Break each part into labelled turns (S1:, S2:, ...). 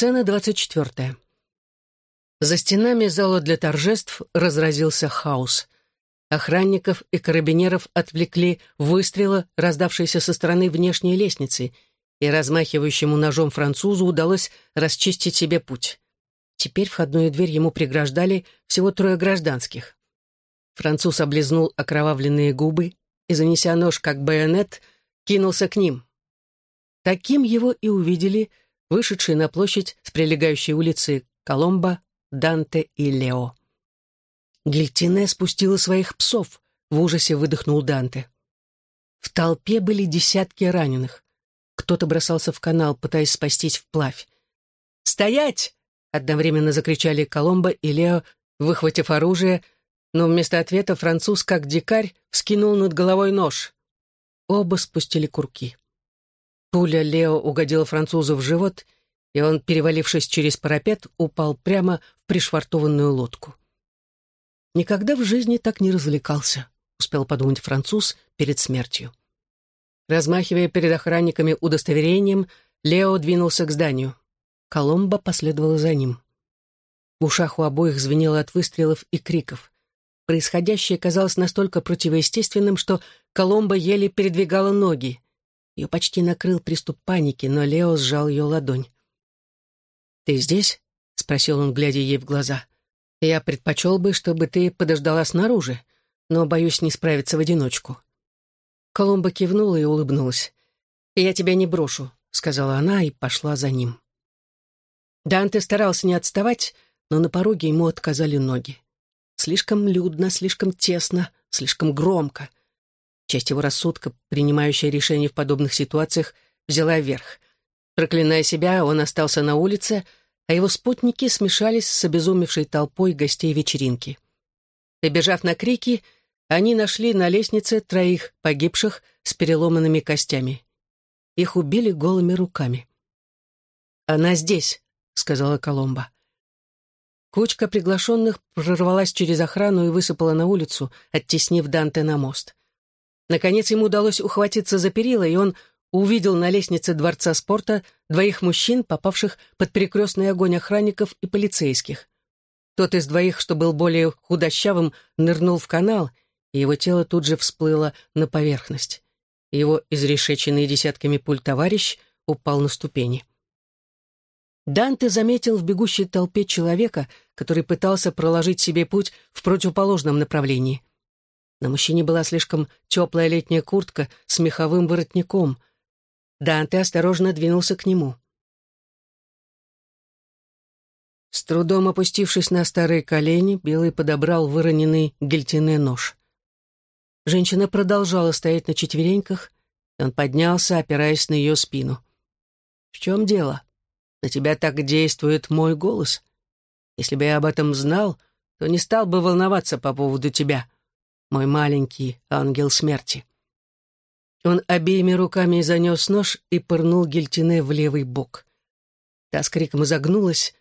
S1: Сцена двадцать четвертая. За стенами зала для торжеств разразился хаос. Охранников и карабинеров отвлекли выстрелы, раздавшиеся со стороны внешней лестницы, и размахивающему ножом французу удалось расчистить себе путь. Теперь входную дверь ему преграждали всего трое гражданских. Француз облизнул окровавленные губы и, занеся нож как байонет, кинулся к ним. Таким его и увидели вышедшие на площадь с прилегающей улицы Коломбо, Данте и Лео. Гильтине спустила своих псов, в ужасе выдохнул Данте. В толпе были десятки раненых. Кто-то бросался в канал, пытаясь спастись вплавь. «Стоять!» — одновременно закричали Коломбо и Лео, выхватив оружие, но вместо ответа француз, как дикарь, вскинул над головой нож. Оба спустили курки. Пуля Лео угодила французу в живот, и он, перевалившись через парапет, упал прямо в пришвартованную лодку. Никогда в жизни так не развлекался, успел подумать француз перед смертью. Размахивая перед охранниками удостоверением, Лео двинулся к зданию. Коломбо последовала за ним. В ушах у обоих звенело от выстрелов и криков. Происходящее казалось настолько противоестественным, что Коломбо еле передвигала ноги. Ее почти накрыл приступ паники, но Лео сжал ее ладонь. «Ты здесь?» — спросил он, глядя ей в глаза. Я предпочел бы, чтобы ты подождала снаружи, но боюсь не справиться в одиночку». Коломба кивнула и улыбнулась. «Я тебя не брошу», — сказала она и пошла за ним. Данте старался не отставать, но на пороге ему отказали ноги. Слишком людно, слишком тесно, слишком громко. Часть его рассудка, принимающая решения в подобных ситуациях, взяла верх. Проклиная себя, он остался на улице, а его спутники смешались с обезумевшей толпой гостей вечеринки. Прибежав на крики, они нашли на лестнице троих погибших с переломанными костями. Их убили голыми руками. «Она здесь», — сказала Коломба. Кучка приглашенных прорвалась через охрану и высыпала на улицу, оттеснив Данте на мост. Наконец ему удалось ухватиться за перила, и он увидел на лестнице Дворца спорта двоих мужчин, попавших под перекрестный огонь охранников и полицейских. Тот из двоих, что был более худощавым, нырнул в канал, и его тело тут же всплыло на поверхность. Его изрешеченный десятками пуль товарищ упал на ступени. Данте заметил в бегущей толпе человека, который пытался проложить себе путь в противоположном направлении. На мужчине была слишком теплая летняя куртка с меховым воротником — Данте осторожно двинулся к нему. С трудом опустившись на старые колени, Белый подобрал выроненный гильтине нож. Женщина продолжала стоять на четвереньках, и он поднялся, опираясь на ее спину. «В чем дело? На тебя так действует мой голос. Если бы я об этом знал, то не стал бы волноваться по поводу тебя, мой маленький ангел смерти». Он обеими руками занес нож и пырнул Гильтине в левый бок. Та с криком изогнулась,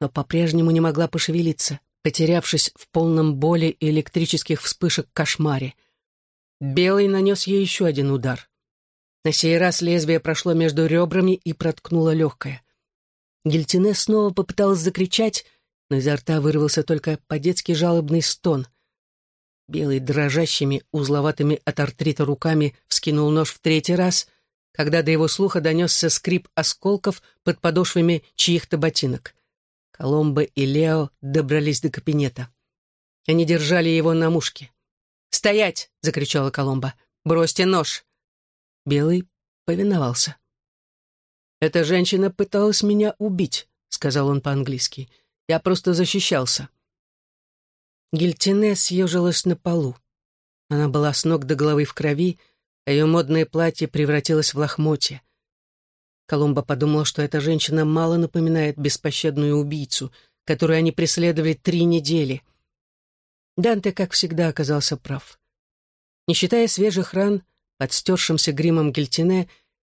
S1: но по-прежнему не могла пошевелиться, потерявшись в полном боли и электрических вспышек кошмаре. Белый нанес ей еще один удар. На сей раз лезвие прошло между ребрами и проткнуло легкое. Гильтине снова попыталась закричать, но изо рта вырвался только по-детски жалобный стон — Белый дрожащими, узловатыми от артрита руками вскинул нож в третий раз, когда до его слуха донесся скрип осколков под подошвами чьих-то ботинок. Коломбо и Лео добрались до кабинета. Они держали его на мушке. «Стоять!» — закричала Коломбо. «Бросьте нож!» Белый повиновался. «Эта женщина пыталась меня убить», — сказал он по-английски. «Я просто защищался». Гильтине съежилась на полу. Она была с ног до головы в крови, а ее модное платье превратилось в лохмотье. Коломбо подумал, что эта женщина мало напоминает беспощадную убийцу, которую они преследовали три недели. Данте, как всегда, оказался прав. Не считая свежих ран, под стершимся гримом гильтине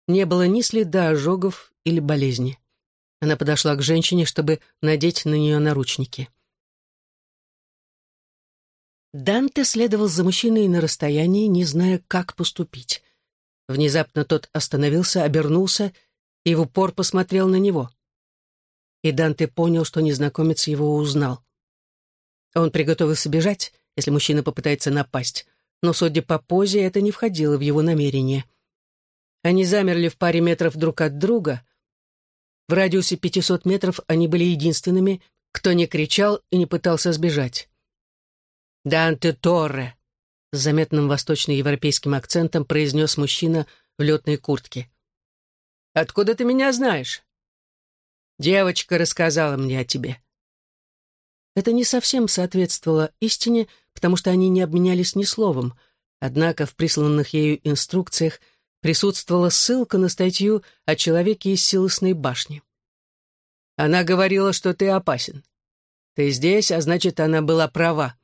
S1: не было ни следа ожогов или болезни. Она подошла к женщине, чтобы надеть на нее наручники. Данте следовал за мужчиной на расстоянии, не зная, как поступить. Внезапно тот остановился, обернулся и в упор посмотрел на него. и Данте понял, что незнакомец его узнал. Он приготовился бежать, если мужчина попытается напасть, но, судя по позе, это не входило в его намерение. Они замерли в паре метров друг от друга. В радиусе 500 метров они были единственными, кто не кричал и не пытался сбежать. «Данте Торре!» с заметным восточноевропейским акцентом произнес мужчина в летной куртке. «Откуда ты меня знаешь?» «Девочка рассказала мне о тебе». Это не совсем соответствовало истине, потому что они не обменялись ни словом, однако в присланных ею инструкциях присутствовала ссылка на статью о человеке из Силосной башни. Она говорила, что ты опасен. Ты здесь, а значит, она была права.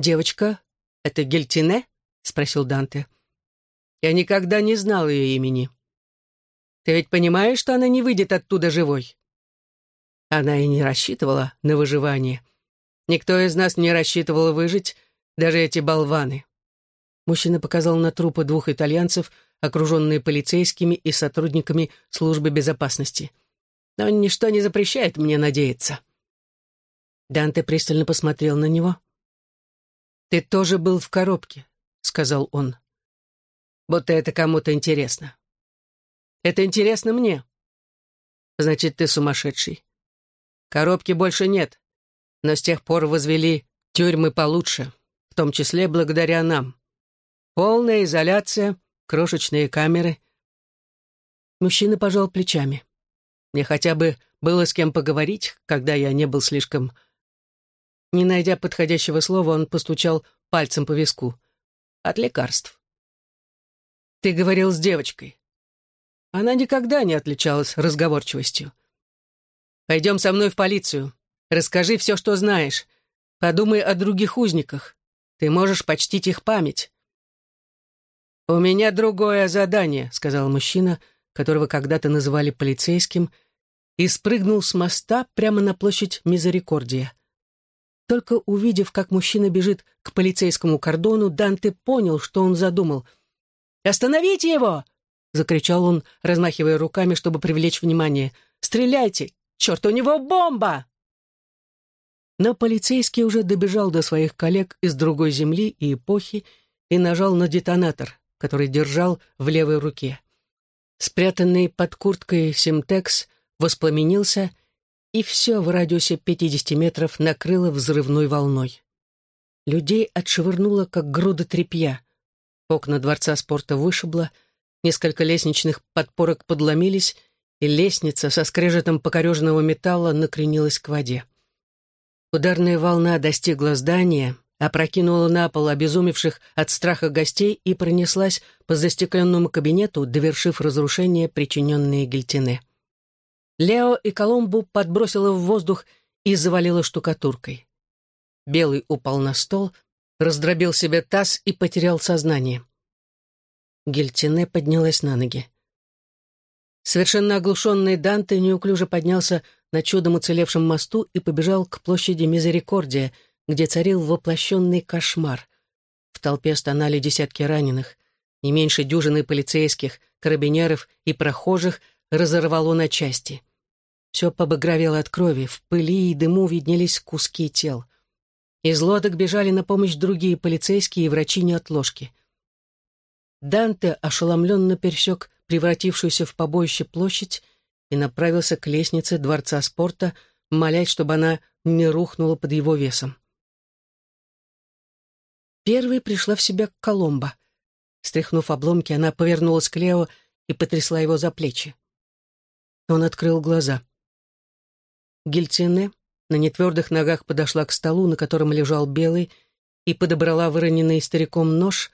S1: «Девочка, это Гельтине?» — спросил Данте. «Я никогда не знал ее имени. Ты ведь понимаешь, что она не выйдет оттуда живой?» Она и не рассчитывала на выживание. Никто из нас не рассчитывал выжить, даже эти болваны. Мужчина показал на трупы двух итальянцев, окруженные полицейскими и сотрудниками службы безопасности. Но ничто не запрещает мне надеяться. Данте пристально посмотрел на него. «Ты тоже был в коробке», — сказал он. «Будто это кому-то интересно». «Это интересно мне». «Значит, ты сумасшедший. Коробки больше нет, но с тех пор возвели тюрьмы получше, в том числе благодаря нам. Полная изоляция, крошечные камеры». Мужчина пожал плечами. Мне хотя бы было с кем поговорить, когда я не был слишком не найдя подходящего слова, он постучал пальцем по виску. «От лекарств». «Ты говорил с девочкой». Она никогда не отличалась разговорчивостью. «Пойдем со мной в полицию. Расскажи все, что знаешь. Подумай о других узниках. Ты можешь почтить их память». «У меня другое задание», — сказал мужчина, которого когда-то называли полицейским, и спрыгнул с моста прямо на площадь Мизерикордия. Только увидев, как мужчина бежит к полицейскому кордону, Данте понял, что он задумал. «Остановите его!» — закричал он, размахивая руками, чтобы привлечь внимание. «Стреляйте! Черт, у него бомба!» Но полицейский уже добежал до своих коллег из другой земли и эпохи и нажал на детонатор, который держал в левой руке. Спрятанный под курткой Симтекс воспламенился и все в радиусе 50 метров накрыло взрывной волной. Людей отшвырнуло, как груда тряпья. Окна дворца спорта вышибло, несколько лестничных подпорок подломились, и лестница со скрежетом покореженного металла накренилась к воде. Ударная волна достигла здания, опрокинула на пол обезумевших от страха гостей и пронеслась по застекленному кабинету, довершив разрушение, причиненное Гельтине. Лео и Коломбу подбросило в воздух и завалило штукатуркой. Белый упал на стол, раздробил себе таз и потерял сознание. Гельтине поднялась на ноги. Совершенно оглушенный Данте неуклюже поднялся на чудом уцелевшем мосту и побежал к площади Мизерикордия, где царил воплощенный кошмар. В толпе стонали десятки раненых, не меньше дюжины полицейских, карабинеров и прохожих разорвало на части. Все побагровело от крови, в пыли и дыму виднелись куски тел. Из лодок бежали на помощь другие полицейские и врачи неотложки. Данте ошеломленно пересек превратившуюся в побоище площадь и направился к лестнице Дворца спорта, молясь, чтобы она не рухнула под его весом. Первой пришла в себя Коломба. Стряхнув обломки, она повернулась к Лео и потрясла его за плечи. Он открыл глаза. Гильтине на нетвердых ногах подошла к столу, на котором лежал белый, и подобрала выроненный стариком нож,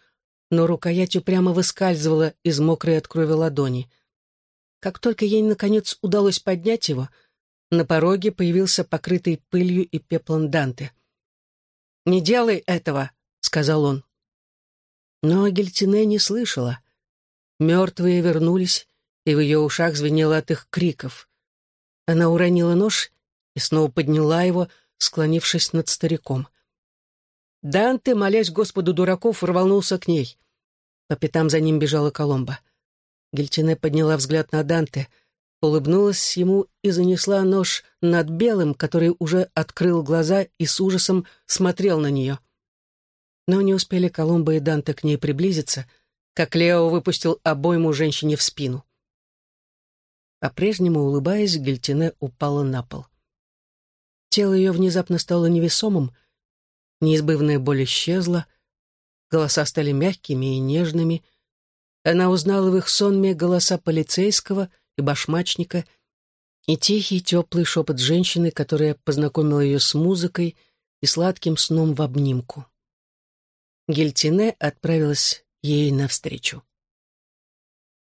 S1: но рукоять упрямо выскальзывала из мокрой от крови ладони. Как только ей, наконец, удалось поднять его, на пороге появился покрытый пылью и пеплом Данте. «Не делай этого!» — сказал он. Но Гельтине не слышала. Мертвые вернулись, и в ее ушах звенело от их криков. Она уронила нож и снова подняла его, склонившись над стариком. Данте, молясь Господу дураков, рванулся к ней. По пятам за ним бежала Коломба. Гельтине подняла взгляд на Данте. улыбнулась ему и занесла нож над белым, который уже открыл глаза и с ужасом смотрел на нее. Но не успели Колумба и Данте к ней приблизиться, как Лео выпустил обойму женщине в спину. По-прежнему улыбаясь, Гельтине упала на пол. Тело ее внезапно стало невесомым, неизбывная боль исчезла, голоса стали мягкими и нежными. Она узнала в их сонме голоса полицейского и башмачника и тихий теплый шепот женщины, которая познакомила ее с музыкой и сладким сном в обнимку. Гельтине отправилась ей навстречу.